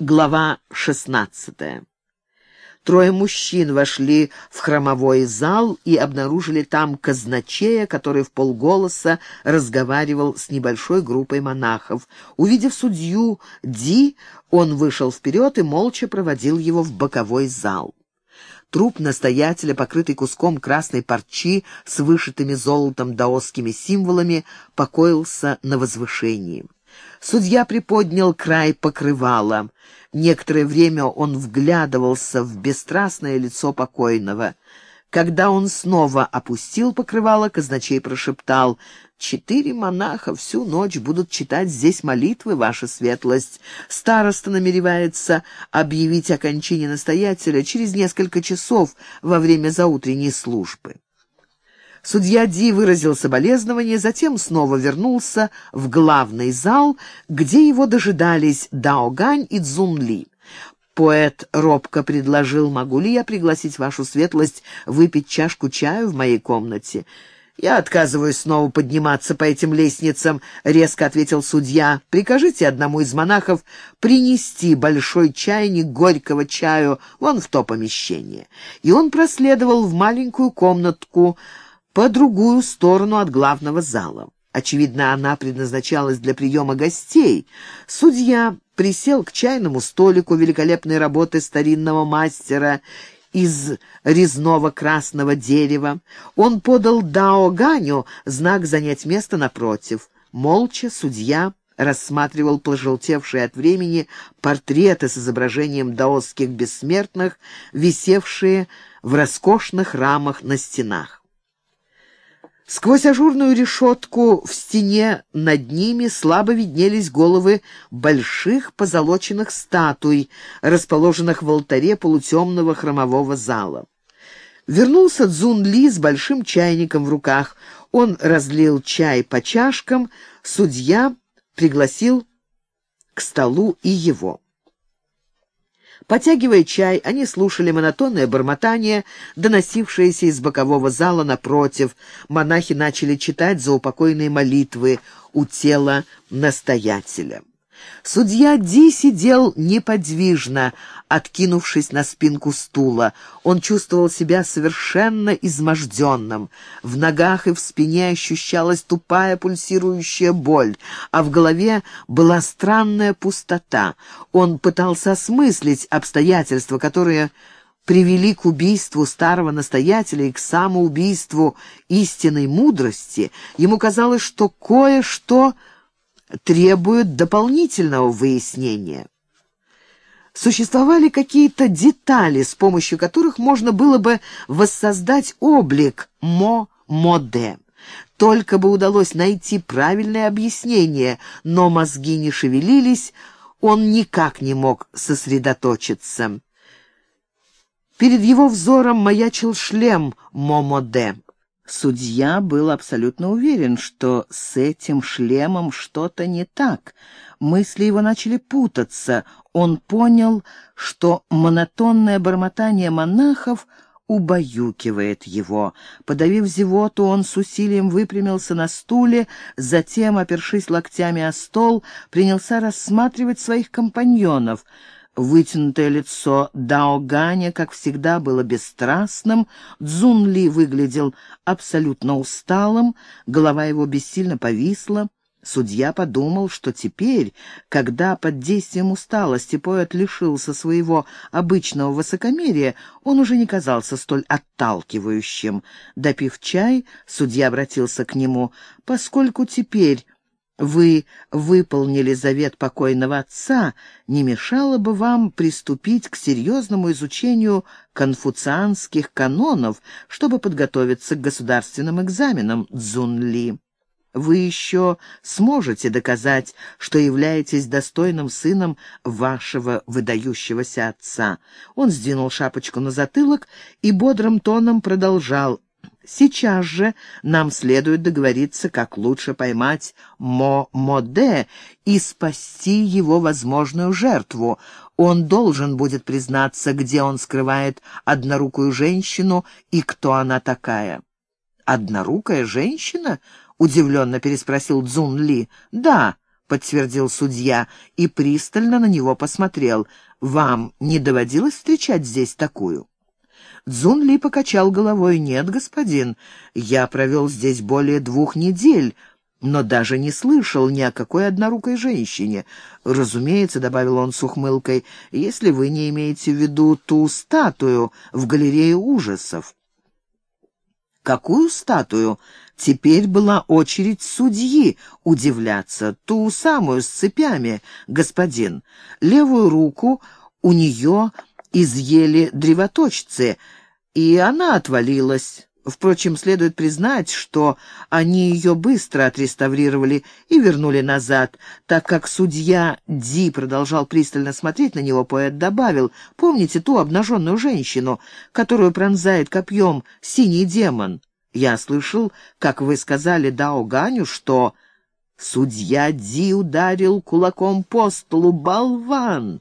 Глава шестнадцатая. Трое мужчин вошли в храмовой зал и обнаружили там казначея, который в полголоса разговаривал с небольшой группой монахов. Увидев судью Ди, он вышел вперед и молча проводил его в боковой зал. Труп настоятеля, покрытый куском красной парчи с вышитыми золотом даосскими символами, покоился на возвышении. Судья приподнял край покрывала. Некоторое время он вглядывался в бесстрастное лицо покойного. Когда он снова опустил покрывало, казначей прошептал, «Четыре монаха всю ночь будут читать здесь молитвы, ваша светлость. Староста намеревается объявить о кончине настоятеля через несколько часов во время заутренней службы». Судья Ди выразил соболезнование, затем снова вернулся в главный зал, где его дожидались Даогань и Цзунли. Поэт робко предложил, могу ли я пригласить вашу светлость выпить чашку чаю в моей комнате. «Я отказываюсь снова подниматься по этим лестницам», — резко ответил судья. «Прикажите одному из монахов принести большой чайник горького чаю вон в то помещение». И он проследовал в маленькую комнатку, по другую сторону от главного зала. Очевидно, она предназначалась для приема гостей. Судья присел к чайному столику великолепной работы старинного мастера из резного красного дерева. Он подал Дао Ганю знак занять место напротив. Молча судья рассматривал пожелтевшие от времени портреты с изображением даосских бессмертных, висевшие в роскошных рамах на стенах. Сквозь ажурную решетку в стене над ними слабо виднелись головы больших позолоченных статуй, расположенных в алтаре полутемного хромового зала. Вернулся Цзун Ли с большим чайником в руках. Он разлил чай по чашкам, судья пригласил к столу и его. Потягивая чай, они слушали монотонное бормотание, доносившееся из бокового зала напротив. Монахи начали читать заупокойные молитвы у тела настоятеля. Судья Ди сидел неподвижно, откинувшись на спинку стула. Он чувствовал себя совершенно изможденным. В ногах и в спине ощущалась тупая пульсирующая боль, а в голове была странная пустота. Он пытался осмыслить обстоятельства, которые привели к убийству старого настоятеля и к самоубийству истинной мудрости. Ему казалось, что кое-что требует дополнительного выяснения. Существовали какие-то детали, с помощью которых можно было бы воссоздать облик Мо-Моде. Только бы удалось найти правильное объяснение, но мозги не шевелились, он никак не мог сосредоточиться. Перед его взором маячил шлем Момоде. Судья был абсолютно уверен, что с этим шлемом что-то не так. Мысли его начали путаться. Он понял, что монотонное бормотание монахов убаюкивает его. Подавив зевоту, он с усилием выпрямился на стуле, затем, опершись локтями о стол, принялся рассматривать своих компаньонов — Вытянутое лицо Даоганя, как всегда, было бесстрастным, Цзунли выглядел абсолютно усталым, голова его бессильно повисла. Судья подумал, что теперь, когда под действием усталости поэт лишился своего обычного высокомерия, он уже не казался столь отталкивающим. Допив чай, судья обратился к нему, «Поскольку теперь вы выполнили завет покойного отца, не мешало бы вам приступить к серьезному изучению конфуцианских канонов, чтобы подготовиться к государственным экзаменам Цзунли. Вы еще сможете доказать, что являетесь достойным сыном вашего выдающегося отца. Он сдвинул шапочку на затылок и бодрым тоном продолжал. Сейчас же нам следует договориться, как лучше поймать Мо-Моде и спасти его возможную жертву. Он должен будет признаться, где он скрывает однорукую женщину и кто она такая. «Однорукая женщина?» — удивленно переспросил Цзун Ли. «Да, — подтвердил судья и пристально на него посмотрел. «Вам не доводилось встречать здесь такую?» Цзун Ли покачал головой. «Нет, господин, я провел здесь более двух недель, но даже не слышал ни о какой однорукой женщине. Разумеется, — добавил он с ухмылкой, — если вы не имеете в виду ту статую в галерее ужасов». Какую статую? Теперь была очередь судьи удивляться. Ту самую с цепями, господин. Левую руку у нее изъели древоточцы, и она отвалилась. Впрочем, следует признать, что они ее быстро отреставрировали и вернули назад. Так как судья Ди продолжал пристально смотреть на него, поэт добавил, «Помните ту обнаженную женщину, которую пронзает копьем синий демон? Я слышал, как вы сказали Дао Ганю, что...» Судья Ди ударил кулаком по столу. «Болван!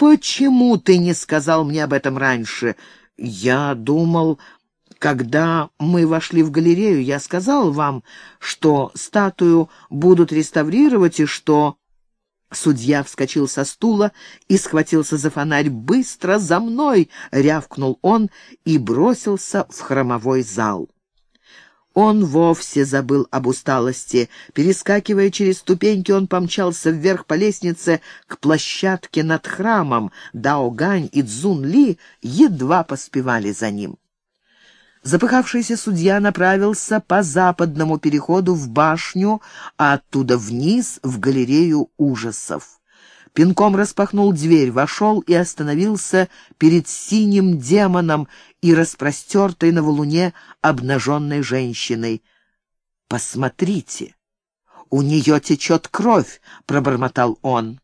Почему ты не сказал мне об этом раньше? Я думал, когда мы вошли в галерею, я сказал вам, что статую будут реставрировать и что...» Судья вскочил со стула и схватился за фонарь. «Быстро за мной!» — рявкнул он и бросился в хромовой зал. Он вовсе забыл об усталости. Перескакивая через ступеньки, он помчался вверх по лестнице к площадке над храмом. Дао Гань и Цзун Ли едва поспевали за ним. Запыхавшийся судья направился по западному переходу в башню, а оттуда вниз в галерею ужасов пинком распахнул дверь, вошел и остановился перед синим демоном и распростертой на валуне обнаженной женщиной. «Посмотрите, у нее течет кровь», — пробормотал он.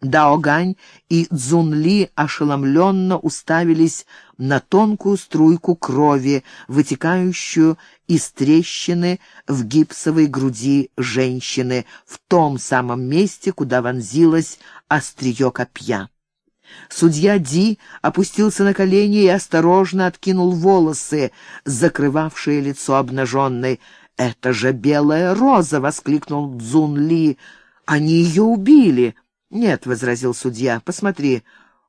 Даогань и Цзунли ошеломленно уставились на тонкую струйку крови, вытекающую из трещины в гипсовой груди женщины, в том самом месте, куда вонзилось острие копья. Судья Ди опустился на колени и осторожно откинул волосы, закрывавшие лицо обнаженной. «Это же белая роза!» — воскликнул Цзун Ли. «Они ее убили!» «Нет», — возразил судья, — «посмотри,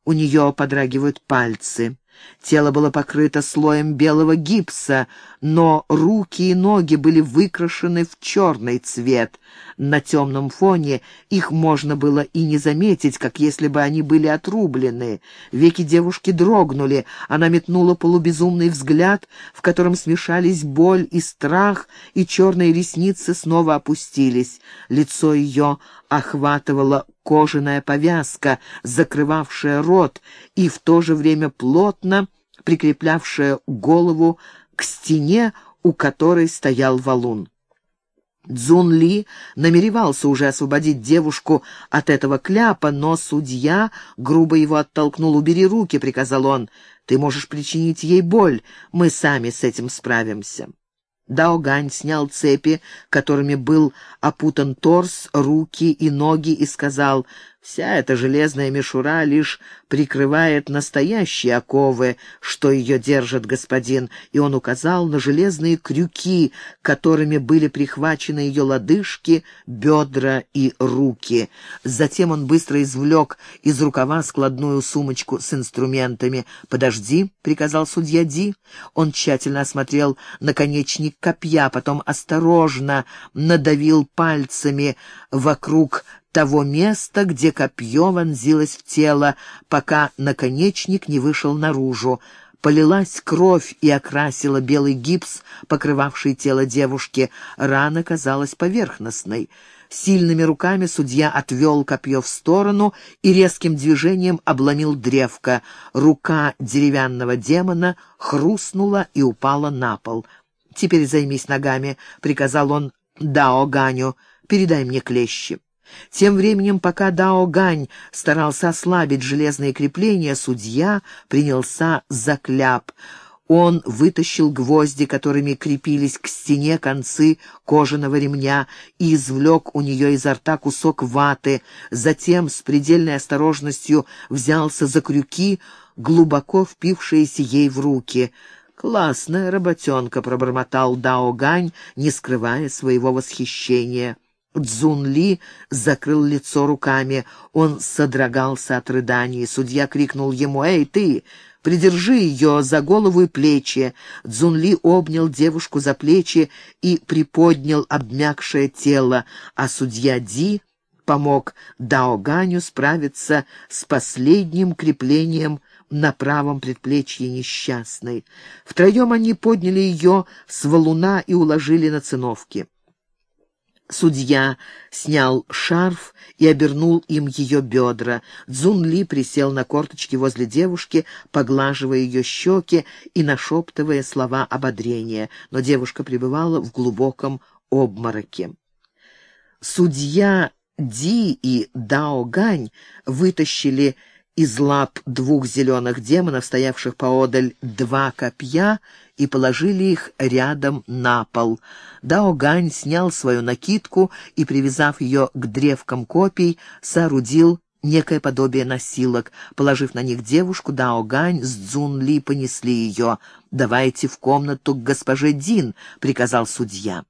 у нее подрагивают пальцы». Тело было покрыто слоем белого гипса, но руки и ноги были выкрашены в черный цвет. На темном фоне их можно было и не заметить, как если бы они были отрублены. Веки девушки дрогнули, она метнула полубезумный взгляд, в котором смешались боль и страх, и черные ресницы снова опустились. Лицо ее охватывала кожаная повязка, закрывавшая рот и в то же время плотно прикреплявшая голову к стене, у которой стоял валун. Цзун Ли намеревался уже освободить девушку от этого кляпа, но судья грубо его оттолкнул. «Убери руки», — приказал он. «Ты можешь причинить ей боль. Мы сами с этим справимся». Даогань снял цепи, которыми был опутан торс, руки и ноги, и сказал, «Вся эта железная мишура лишь прикрывает настоящие оковы, что ее держит господин», и он указал на железные крюки, которыми были прихвачены ее лодыжки, бедра и руки. Затем он быстро извлек из рукава складную сумочку с инструментами. «Подожди», — приказал судья Ди. Он тщательно осмотрел наконечник копья, потом осторожно надавил пальцами вокруг того места, где копье вонзилось в тело, пока наконечник не вышел наружу. Полилась кровь и окрасила белый гипс, покрывавший тело девушки. Рана казалась поверхностной. Сильными руками судья отвел копье в сторону и резким движением обломил древко. Рука деревянного демона хрустнула и упала на пол. «Теперь займись ногами», — приказал он Дао Ганю. «Передай мне клещи». Тем временем, пока Дао Гань старался ослабить железные крепления, судья принялся за кляп. Он вытащил гвозди, которыми крепились к стене концы кожаного ремня, и извлек у нее изо рта кусок ваты. Затем с предельной осторожностью взялся за крюки, глубоко впившиеся ей в руки. «Классная работенка», — пробормотал Дао Гань, не скрывая своего восхищения. Цзун Ли закрыл лицо руками. Он содрогался от рыданий. Судья крикнул ему «Эй, ты! Придержи ее за голову и плечи!» Цзун Ли обнял девушку за плечи и приподнял обмякшее тело, а судья Ди помог Дао Ганю справиться с последним креплением на правом предплечье несчастной. Втроем они подняли ее с валуна и уложили на циновки. Судья снял шарф и обернул им ее бедра. Цзун Ли присел на корточки возле девушки, поглаживая ее щеки и нашептывая слова ободрения, но девушка пребывала в глубоком обмороке. Судья Ди и Дао Гань вытащили из лап двух зеленых демонов, стоявших поодаль, два копья и положили их рядом на пол. Дао Гань снял свою накидку и, привязав ее к древкам копий, соорудил некое подобие носилок. Положив на них девушку, Дао Гань с Цзун Ли понесли ее. «Давайте в комнату к госпоже Дин», — приказал судья.